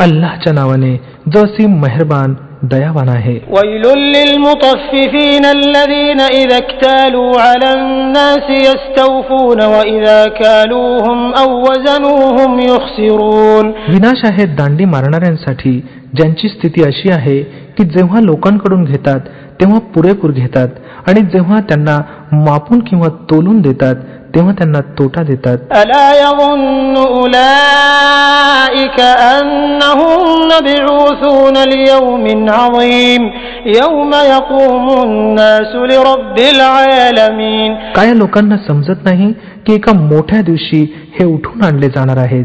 अल्लाहच्या नावाने जो जसी मेहरबान दयावान आहे. विनाश आहे दांडी मारणाऱ्यांसाठी ज्यांची स्थिती अशी आहे की जेव्हा लोकांकडून घेतात तेव्हा पुरेपूर घेतात आणि जेव्हा त्यांना मापून किंवा तोलून देतात तेव्हा त्यांना तोटा देतात. काय लोकांना समजत नाही की एका मोठ्या दिवशी हे उठून आणले जाणार आहेत.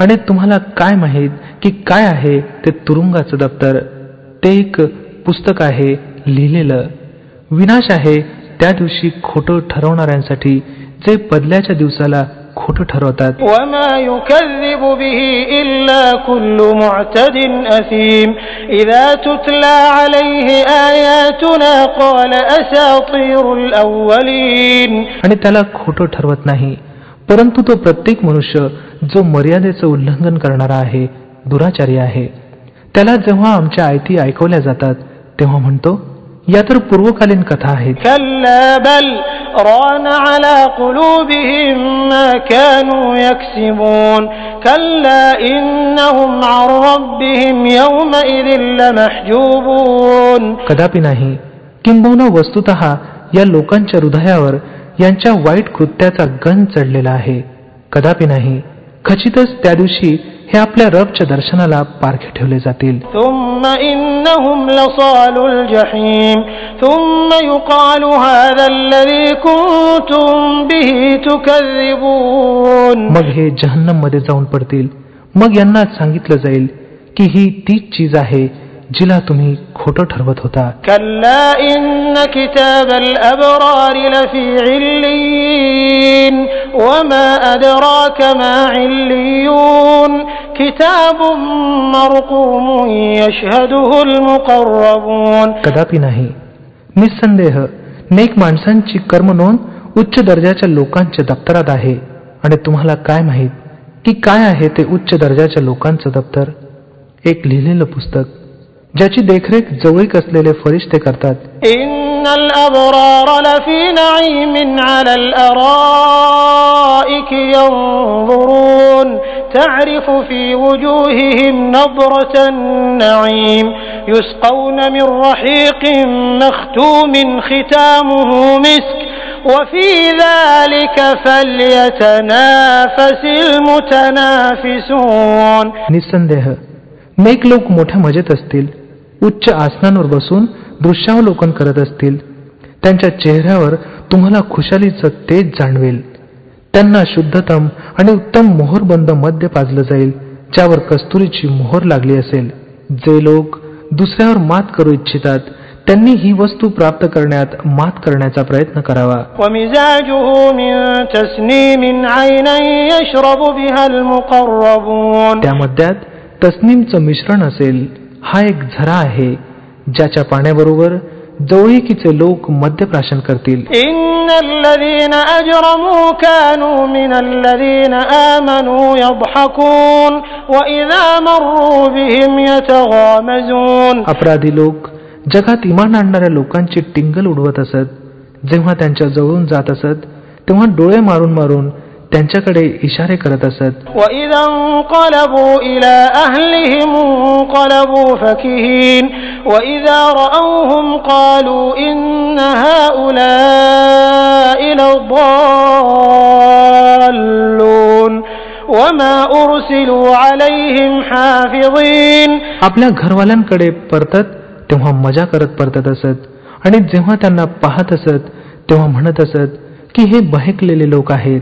आणि तुम्हाला काय माहीत की काय आहे ते तुरुंगाचं दप्तर ते एक पुस्तक आहे लिहिलेलं विनाश आहे त्या दिवशी खोटं ठरवणाऱ्यांसाठी जे बदल्याच्या दिवसाला खोटं ठरवतात وما يكذب به إلا كل معتد أثيم إذا تتلى عليه آياتنا قال أساطير الأولين आणि त्याला खोटं ठरवत नाही परंतु तो प्रत्येक मनुष्य जो मर्यादेचं उल्लंघन करणारा आहे दुराचारी आहे. त्याला जेव्हा आमच्या आयती ऐकवल्या जातात तेव्हा म्हणतो या तर पूर्वकालीन कथा आहेत. कदापि नाही किंबहुना वस्तुत या लोकांच्या हृदयावर यांच्या वाईट कृत्याचा गण चढलेला आहे. कदापि नाही खचितच त्या दिवशी हे आपल्या रबच्या दर्शनाला पारखे ठेवले जातील. मग हे जहन्नममध्ये जाऊन पडतील. मग यांना सांगितलं जाईल की ही तीच चीज आहे जिला तुम्ही खोटं ठरवत होता. कदापि नाही. निसंदेह नेक माणसांची कर्म नोंद उच्च दर्जाच्या लोकांच्या दप्तरात आहे. आणि तुम्हाला काय माहीत? की काय आहे ते उच्च दर्जाच्या लोकांचं दप्तर? एक लिहिलेलं पुस्तक. ज्याची देखरेख जवळीक असलेले फरिश्ते करतात إن الأبرار لفي نعيم على الأرائك ينظرون تعرف في وجوههم نضرة النعيم يسقون من رحيق مختوم ختامه مسك وفي ذلك فليتنافس المتنافسون निस्संदेह नेक लोक मोठ्या मजेत असतील उच्च आसनांवर बसून दृश्यावलोकन करत असतील. त्यांच्या चेहऱ्यावर तुम्हाला खुशालीचं तेज जाणवेल. त्यांना शुद्धतम आणि उत्तम मोहरबंद मद्य पाजलं जाईल ज्यावर कस्तुरीची मोहर लागली असेल. जे लोक दुसऱ्यावर मात करू इच्छितात त्यांनी ही वस्तू प्राप्त करण्यात मात करण्याचा प्रयत्न करावा. त्या मद्यात तस्नीमचं मिश्रण असेल. हा एक झरा आहे ज्याच्या पाण्याबरोबर जवळीकीचे लोक मद्यप्राशन करतील. अपराधी लोक जगात इमान आणणाऱ्या लोकांची टिंगल उडवत असत. जेव्हा त्यांच्या जवळून जात असत तेव्हा डोळे मारून मारून त्यांच्याकडे इशारे करत असत. आपल्या घरवाल्यांकडे परतत तेव्हा मजा करत परतत असत. आणि जेव्हा त्यांना पाहत असत तेव्हा म्हणत असत की हे बहेकलेले लोक आहेत.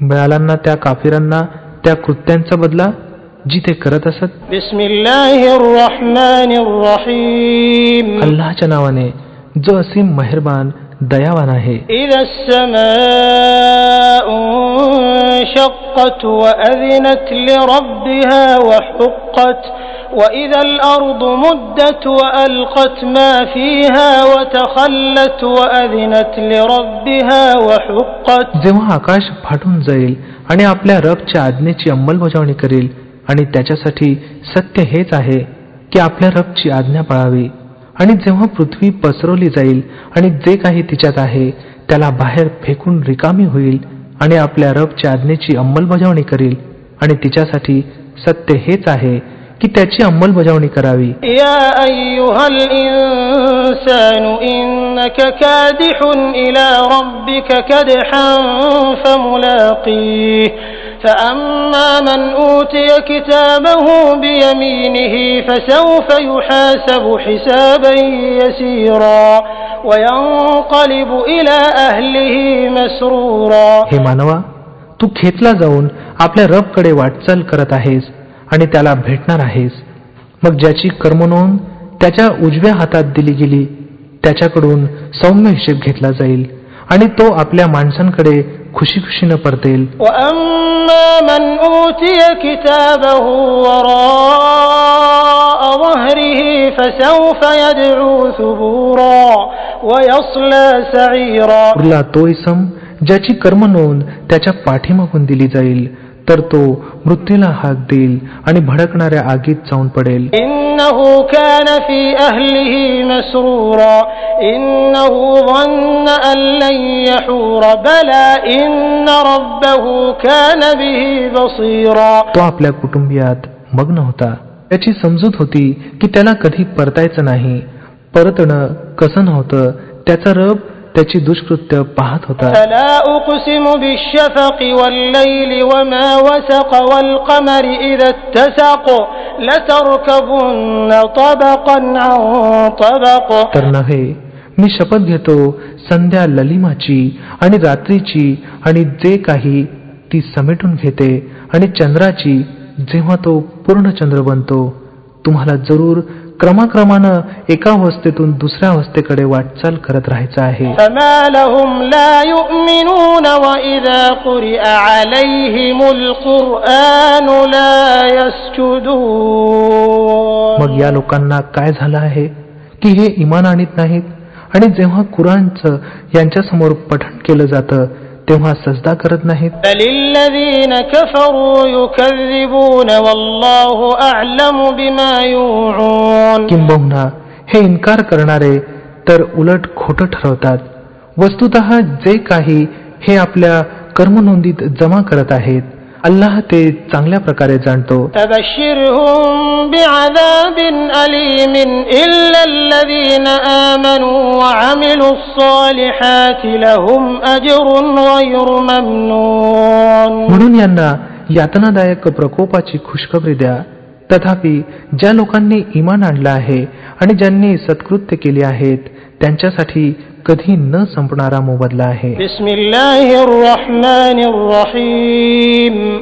मिळालांना त्या काफिरांना त्या कृत्यांचा बदला जी ते करत असत بسم الله الرحمن الرحيم अल्लाच्या नावाने जो असीम मेहरबान दयावान आहे إذا السماء انشقت وأذنت لربها وحقت وإذا الأرض مدت وألقت ما فيها وتخلت وأذنت لربها وحقت जेव्हा आकाश फाटून जाईल आणि आपल्या रबच्या आज्ञेची अंमलबजावणी करेल आणि त्याच्यासाठी सत्य हेच आहे की आपल्या रबची आज्ञा पाळावी आणि जेव्हा पृथ्वी पसरवली जाईल आणि जे काही तिच्यात आहे त्याला बाहेर फेकून रिकामी होईल आणि आपल्या रबच्या आज्ञेची अंमलबजावणी करेल आणि तिच्यासाठी सत्य हेच आहे की त्याची अंमलबजावणी करावी يا أيها الإنسان إنك كادح إلى ربك كدحا فملاقيه فأما من أوتي كتابه بيمينه فسوف يحاسب حسابا يسيرا وينقلب إلى أهله مسرورا हे मानवा तू खेचला जाऊन आपल्या रबकडे वाटचाल करत आहेस आणि त्याला भेटणार आहेस. मग ज्याची कर्मनोंद त्याच्या उजव्या हातात दिली गेली त्याच्याकडून सौम्य हिशेब घेतला जाईल आणि तो आपल्या माणसांकडे खुशी खुशीनं परतेल उरला तो इसम ज्याची कर्मनोंद त्याच्या पाठीमागून दिली जाईल. तर तो मृत्यूला हाक देईल आणि भडकणाऱ्या आगीत जाऊन पडेल. तो आपल्या कुटुंबियात मग्न होता. त्याची समजूत होती की त्याला कधी परतायचं नाही. परतणं कसं नव्हतं त्याचा रब त्याची दुष्कृत्य पाहत होता. तर नव्हे मी शपथ घेतो संध्या ललिमाची आणि रात्रीची आणि जे काही ती समेटून घेते आणि चंद्राची जेव्हा तो पूर्ण चंद्र बनतो तुम्हाला जरूर क्रमाक्रमानं एका अवस्थेतून दुसऱ्या अवस्थेकडे वाटचाल करत राहायचं आहे. मग या लोकांना काय झालं आहे? की हे इमान आणीत नाहीत? आणि जेव्हा कुराणचं यांच्यासमोर पठण केलं जातं तेव्हा सजदा करत नाहीत. किंबहुना हे इन्कार करणारे तर उलट खोट ठरवतात. वस्तुत जे काही हे आपल्या कर्मनोंदीत जमा करत आहेत अल्लाह ते चांगल्या प्रकारे जाणतो. म्हणून यांना यातनादायक प्रकोपाची खुशखबरी द्या तथापि ज्या लोकांनी इमान आणलं आहे आणि ज्यांनी सत्कृत्य केले आहेत त्यांच्यासाठी कधी न संपणारा मोबदला आहे.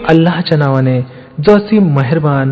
अल्लाहच्या नावाने जो असी मेहरबान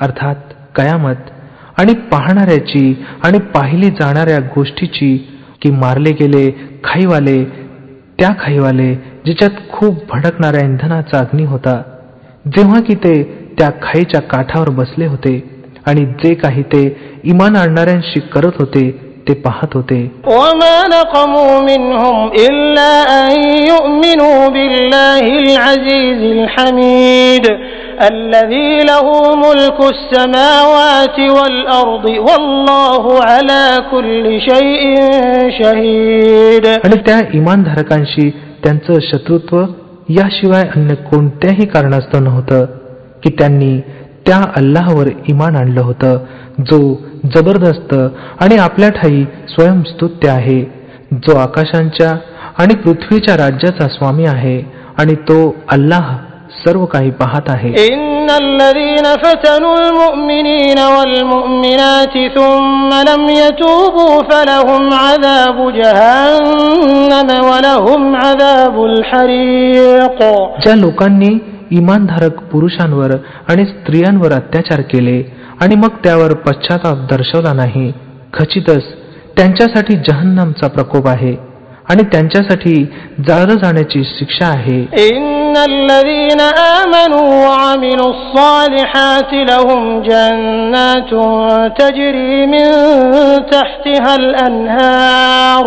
अर्थात कयामत आणि पाहणाऱ्याची आणि पाहिली जाणाऱ्या गोष्टीची की मारले गेले खाईवाले त्या खाईवाले ज्याच्यात खूप भडकणाऱ्या इंधनाचा अग्नी होता. जेव्हा की ते त्या खाईच्या काठावर बसले होते आणि जे काही ते इमान आणणाऱ्यांशी करत होते ते पाहत होते. आणि त्या इमानधारकांशी त्यांचं शत्रुत्व याशिवाय अन्य कोणत्याही कारणास्तव नव्हतं की त्यांनी त्या अल्लाहवर इमान आणलं होतं जो जबरदस्त आणि आपल्या ठाई स्वयंस्तुत्य आहे जो आकाशांच्या आणि पृथ्वीच्या राज्याचा स्वामी आहे आणि तो अल्लाह सर्व काही पाहत आहे. ज्या लोकांनी इमानधारक पुरुषांवर आणि स्त्रियांवर अत्याचार केले आणि मग त्यावर पश्चाताप दर्शवला नाही खचितच त्यांच्यासाठी जहन्नमचा प्रकोप आहे आणि त्यांच्यासाठी जाळलं जाण्याची शिक्षा आहे. الذين آمنوا وعملوا الصالحات لهم جنات تجري من تحتها الأنهار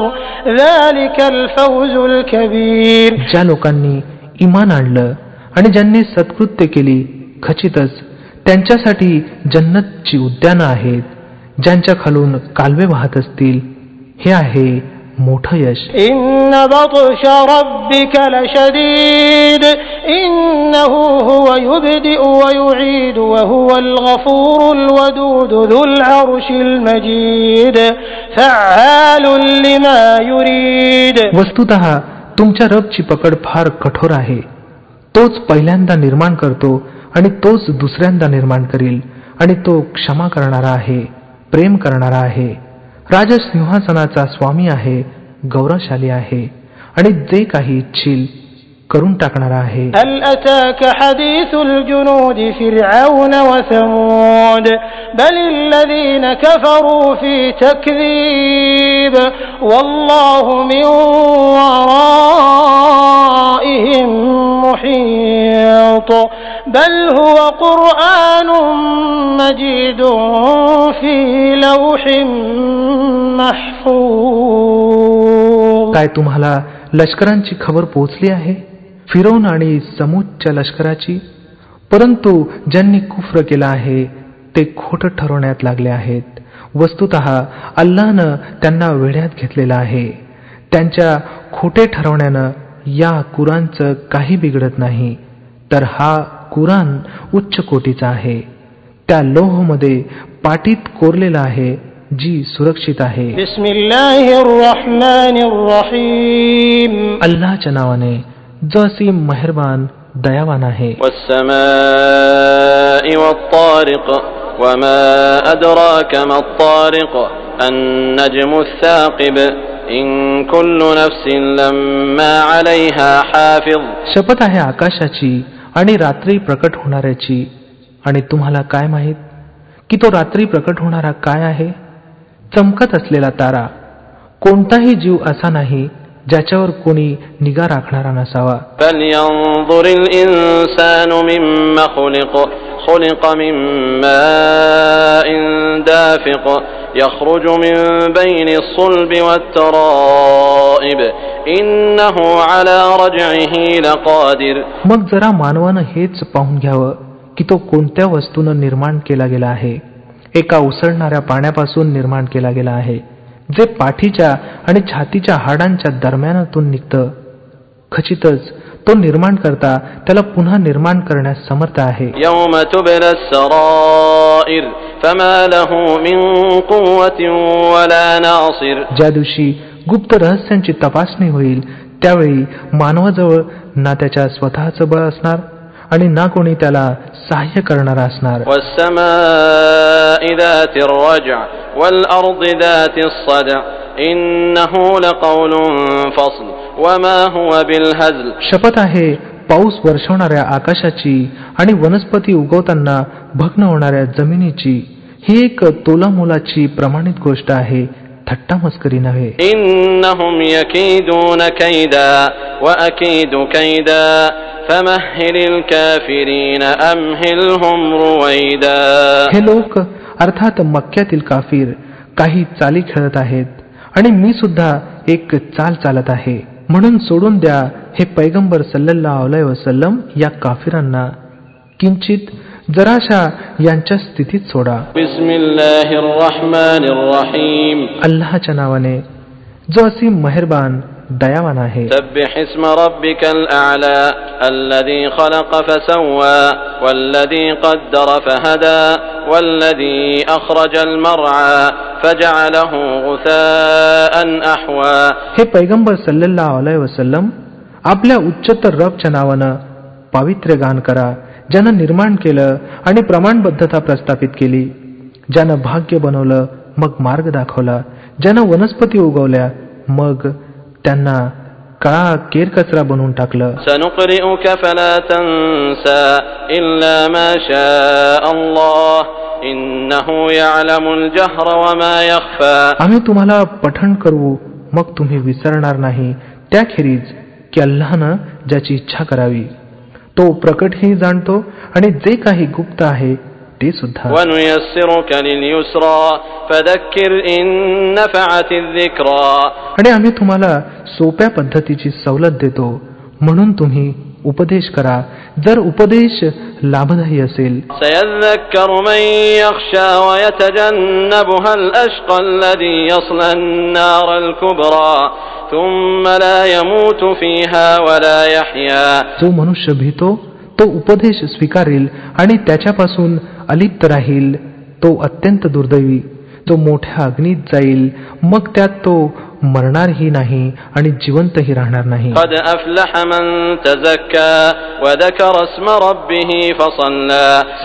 ذلك الفوز الكبير ज्या लोकांनी इमान आणलं आणि ज्यांनी सत्कृत्य केली खचितच त्यांच्यासाठी जन्नतची उद्यानं आहेत ज्यांच्या खालून कालवे वाहत असतील हे आहे मोठं यश. वस्तुत तुमच्या रबची पकड फार कठोर आहे. तोच पहिल्यांदा निर्माण करतो आणि तोच दुसऱ्यांदा निर्माण करील आणि तो क्षमा करणारा आहे प्रेम करणारा आहे. राजसिंहासनाचा स्वामी आहे गौरवशाली आहे आणि जे काही इच्छिल करून टाकणारा आहे بل الذين كفروا في تكذيب والله من ورائهم محيط بل هو قرآن مجيد في لوح محفوظ काय तुम्हाला लष्करांची खबर पोहोचली आहे? फिरवून आणि समूच्या लष्कराची? परंतु ज्यांनी कुफ्र केला आहे ते खोट ठरवण्यात लागले आहेत. वस्तुत अल्लानं त्यांना वेढ्यात घेतलेला आहे. त्यांच्या खोटे ठरवण्यानं या कुरानचं काही बिघडत नाही. तर हा कुरान उच्च कोटीचा आहे. त्या लोहमध्ये पाटीत कोरलेला आहे. जी सुरक्षित आहे. अल्लाच्या नावाने जो असे मेहरबान दयावान आहे. शपथ आहे आकाशाची आणि रात्री प्रकट होणाऱ्याची. आणि तुम्हाला काय माहीत? की तो रात्री प्रकट होणारा काय आहे? चमकत असलेला तारा कोणताही जीव असा नाही ज्याच्यावर कोणी निगा राखणारा नसावा خلق من ماء دافق يخرج من بين الصلب والترائب إنه على رجعه لقادر मग जरा मानवानं हेच पाहून घ्यावं की तो कोणत्या वस्तूनं निर्माण केला गेला आहे एका उसळणाऱ्या पाण्यापासून निर्माण केला गेला आहे जे पाठीच्या आणि छातीच्या हाडांच्या दरम्यानातून निघतं. खचितच तो निर्माण करता त्याला पुन्हा निर्माण करण्यास समर्थ आहे. ज्या दिवशी गुप्त रहस्यांची तपासणी होईल त्यावेळी मानवाजवळ ना त्याच्या स्वतःच बळ असणार? आणि ना कोणी त्याला सहाय्य करणार असणार. शपथ आहे पाऊस वर्षवणाऱ्या आकाशाची आणि वनस्पती उगवताना भग्न होणाऱ्या जमिनीची. ही एक तोलामोलाची प्रमाणित गोष्ट आहे थट्टा मस्करी नव्हे. إنهم يكيدون كيدا وأكيد كيدا فمهل الكافرين أمهلهم رويدا हे लोक अर्थात मक्क्यातील काफीर काही चाली खेळत आहेत आणि मी सुद्धा एक चाल चालत आहे म्हणून सोडून द्या हे पैगंबर सल्लल्लाहु अलैहि वसल्लम या काफिरांना किंचित जराशा यांच्या स्थितीत सोडा بسم الله الرحمن الرحيم अल्लाच्या नावाने जो असीम मेहरबान दयावान आहे سبح اسم ربك الأعلى الذي خلق فسوى والذي قدر فهدى والذي أخرج المرعى فجعله غثاء أحوى हे पैगंबर सल्लल्लाहु अलैहि वसल्लम आपल्या उच्चतर रबच्या नावानं पावित्र्य गान करा ज्यानं निर्माण केलं आणि प्रमाणबद्धता प्रस्थापित केली ज्यानं भाग्य बनवलं मग मार्ग दाखवला ज्यानं वनस्पती उगवल्या मग त्यांना काळाकेर कचरा बनवून टाकलं? आम्ही तुम्हाला पठण करू मग तुम्ही विसरणार नाही. त्याखेरीज की अल्लानं ज्याची इच्छा करावी. तो प्रकटही जाणतो आणि जे काही गुप्त आहे साठी सुद्धा आणि आम्ही तुम्हाला सोप्या पद्धतीची सवलत देतो. म्हणून तुम्ही उपदेश करा. जर उपदेश लाभदायी असेल. जो मनुष्य भीतो तो उपदेश स्वीकारेल आणि त्याच्यापासून अलिप्त राहील तो अत्यंत दुर्दैवी तो मोठ्या अग्नीत जाईल मग त्यात तो मरणारही नाही आणि जिवंतही राहणार नाही.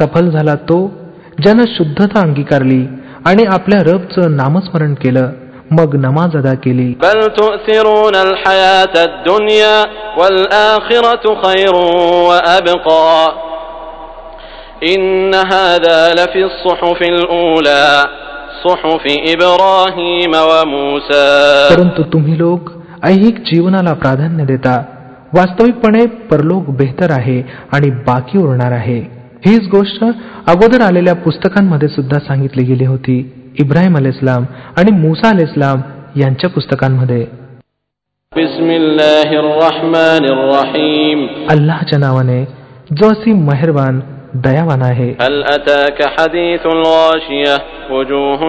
सफल झाला तो ज्यानं शुद्धता अंगीकारली आणि आपल्या रबचं नामस्मरण केलं मग नमाज अदा केली. إن هذا لفي الصحف الأولى صحف إبراهيم وموسى परंतु तुम्ही लोक ऐहिक जीवनाला प्राधान्य देता वास्तविकपणे परलोक बेहतर आहे आणि बाकी उरणार आहे हीच गोष्ट अगोदर आलेल्या पुस्तकांमध्ये सुद्धा सांगितली गेली होती इब्राहिम अलाइस्लाम आणि मुसा अलाइस्लाम यांच्या पुस्तकांमध्ये بسم الله الرحمن الرحيم अल्लाच्या नावाने जो असी मेहरबान दयावान आहे هل أتاك حديث الغاشية وجوه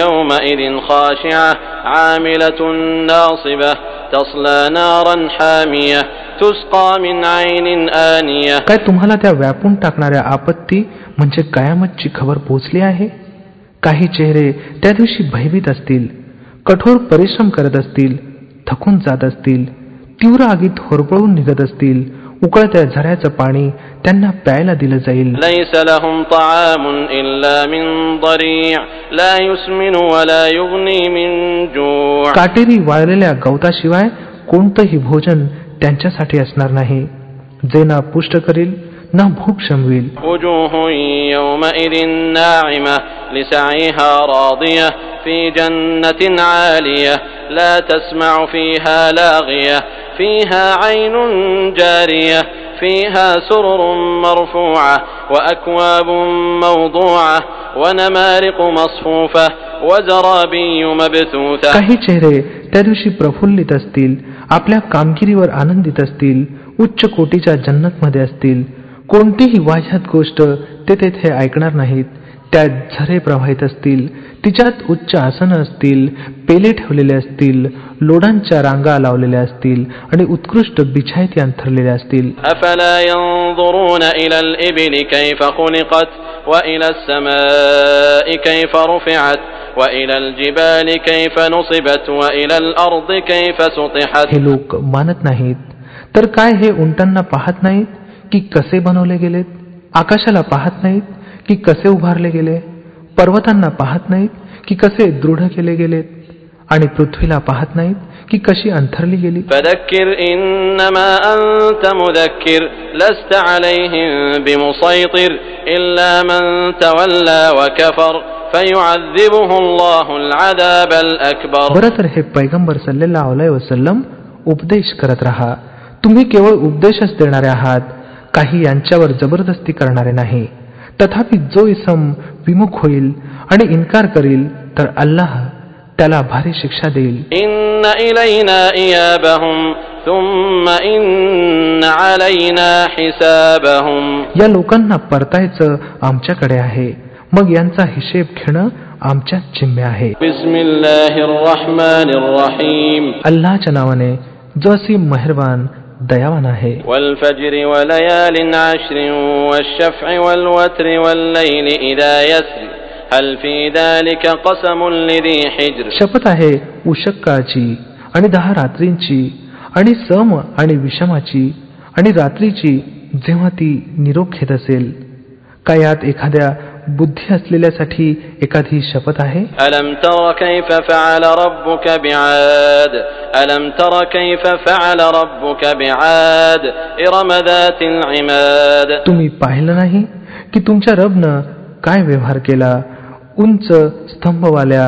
يومئذ خاشعة عاملة ناصبة تصلى نارا حامية تسقى من عين آنية काय तुम्हाला त्या व्यापून टाकणाऱ्या आपत्ती म्हणजे कयामतची खबर पोचली आहे काही चेहरे त्या दिवशी भयभीत असतील कठोर परिश्रम करत असतील थकून जात असतील तीव्र आगीत होरपळून निघत असतील उकळत्या झऱ्याचं पाणी त्यांना प्यायला दिलं जाईल. काटेरी वाळलेल्या गवताशिवाय कोणतंही भोजन त्यांच्यासाठी असणार नाही. जे ना पुष्ट करील ना भूक शमवेल وجوه يومئذ ناعمة لسعيها راضية في جنة عالية لا تسمع فيها لاغية فيها عين جارية فيها سرر مرفوعة وأكواب موضوعة ونمارق مصفوفة وزرابي مبثوثة काही चेहरे त्या दिवशी प्रफुल्लित असतील आपल्या कामगिरीवर आनंदित असतील उच्च कोटीच्या जन्नतमध्ये असतील कोणतीही वाह्यात गोष्ट ते तेथे ऐकणार नाहीत. त्यात झरे प्रवाहित असतील, तिच्यात उच्च आसनं असतील, पेले ठेवलेले असतील, लोडांच्या रांगा लावलेल्या असतील आणि उत्कृष्ट बिछायती अंथरलेल्या असतील. हे लोक मानत नाहीत, तर काय हे उंटांना पाहत नाहीत? की कसे बनवले गेलेत? आकाशाला पाहत नाहीत की कसे उभारले गेले? पर्वतांना पाहत नाहीत की कसे दृढ केले गेलेत? आणि पृथ्वीला पाहत नाहीत की कशी अंथरली गेली? बर तर हे पैगंबर सल्लेला वसलम उपदेश करत राहा. तुम्ही केवळ उपदेशच देणारे आहात. काही यांच्यावर जबरदस्ती करणारे नाही. तथापि जो इसम विमुख होईल आणि इन्कार करील तर अल्लाह त्याला भारी शिक्षा देईल. या लोकांना परतायचं आमच्याकडे आहे. मग यांचा हिशेब घेणं आमच्या जिम्मे आहे. अल्लाच्या नावाने जो असे मेहरबान दयावान आहे والفجر وليال عشر والشفع والوتر والليل إذا يسر هل في ذلك قسم لذي حجر शपथ आहे उशक्काची आणि दहा रात्रींची आणि सम आणि विषमाची आणि रात्रीची जेव्हा ती निरोप घेत असेल का यात एखाद्या बुद्धी असलेल्यासाठी एखादी शपथ आहे ألم تر كيف فعل ربك بعاد ألم تر كيف فعل ربك بعاد إرم ذات العماد तुम्ही पाहिलं नाही की तुमच्या रबनं काय व्यवहार केला उंच स्तंभवाल्या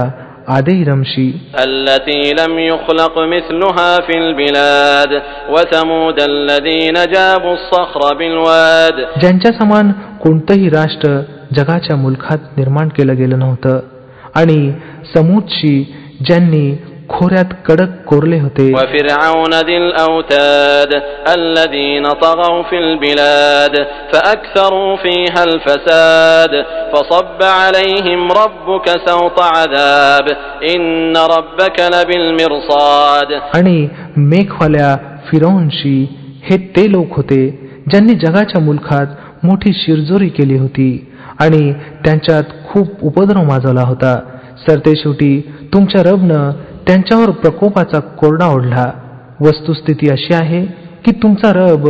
आदे रमशी التي لم يخلق مثلها في البلاد وثمود الذين جابوا الصخر بالواد ज्यांच्या समान कोणतंही राष्ट्र जगाच्या मुलखात निर्माण केलं गेलं नव्हतं. आणि समूदशी ज्यांनी खोऱ्यात कडक कोरले होते आणि मेखवाल्या फिरौनशी हे ते लोक होते ज्यांनी जगाच्या मुलखात मोठी शिरजोरी केली होती. आणि त्यांच्यात खूप उपद्रव माजवला होता. सरते शेवटी तुमच्या रबनं त्यांच्यावर प्रकोपाचा कोरडा ओढला. वस्तुस्थिती अशी आहे की तुमचा रब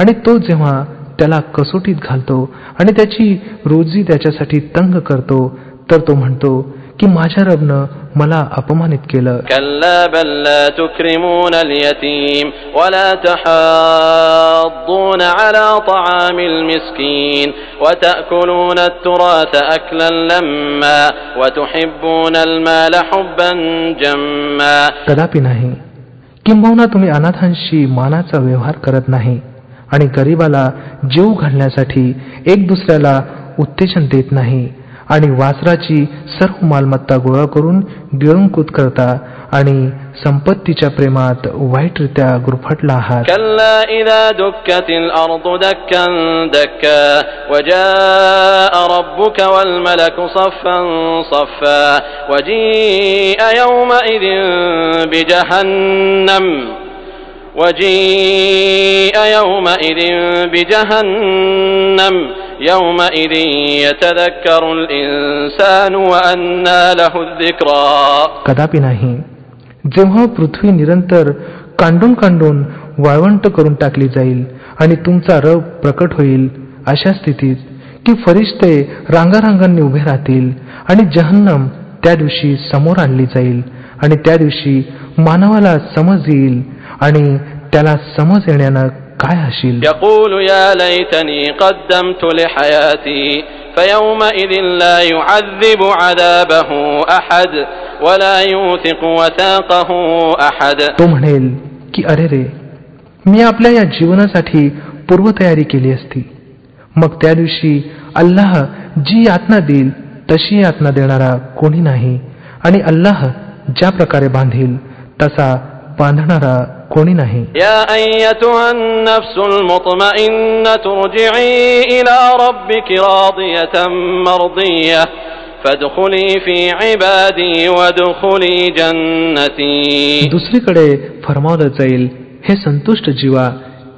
आणि तो जेव्हा त्याला कसोटीत घालतो आणि त्याची रोजी त्याच्यासाठी तंग करतो तर तो म्हणतो की माझ्या रबनं मला अपमानित केलं. कदापि नाही किंबहुना तुम्ही अनाथांशी मानाचा व्यवहार करत नाही. आणि गरिबाला जीव घालण्यासाठी एक दुसऱ्याला उत्तेजन देत नाही आणि वासराची सर्व मालमत्ता गोळा करून गिळंकूत करता आणि संपत्तीच्या प्रेमात वाईटरित्या गुरफटला आहात وجيء يومئذ بجهنم وجيء يومئذ بجهنم يومئذ يتذكر الإنسان وأنى له الذكرى कदापि नाही जेव्हा पृथ्वी निरंतर कांडून कांडून वाळवंट करून टाकली जाईल आणि तुमचा रब प्रकट होईल अशा स्थितीत की फरिश्ते रांगारांगांनी उभे राहतील आणि जहन्नम त्या दिवशी समोर आणली जाईल आणि त्या दिवशी मानवाला समज येईल आणि त्याला समज येण्यानं काय हशील? तो म्हणेल की अरे रे मी आपल्या या जीवनासाठी पूर्वतयारी केली असती. मग त्या दिवशी अल्लाह जी यातना देईल तशी यातना देणारा कोणी नाही. आणि अल्लाह ज्या प्रकारे बांधील तसा बांधणारा कोणी नाही. दुसरीकडे फरमावलं जाईल हे संतुष्ट जीवा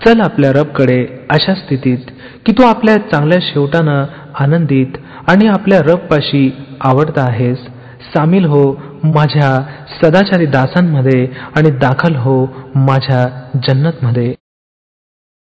चल आपल्या रबकडे अशा स्थितीत की तू आपल्या चांगल्या शेवटानं आनंदित आणि आपल्या रबपाशी आवडता आहेस. सामील हो माझ्या सदाचारी दासांमध्ये आणि दाखल हो माझ्या जन्नतमध्ये.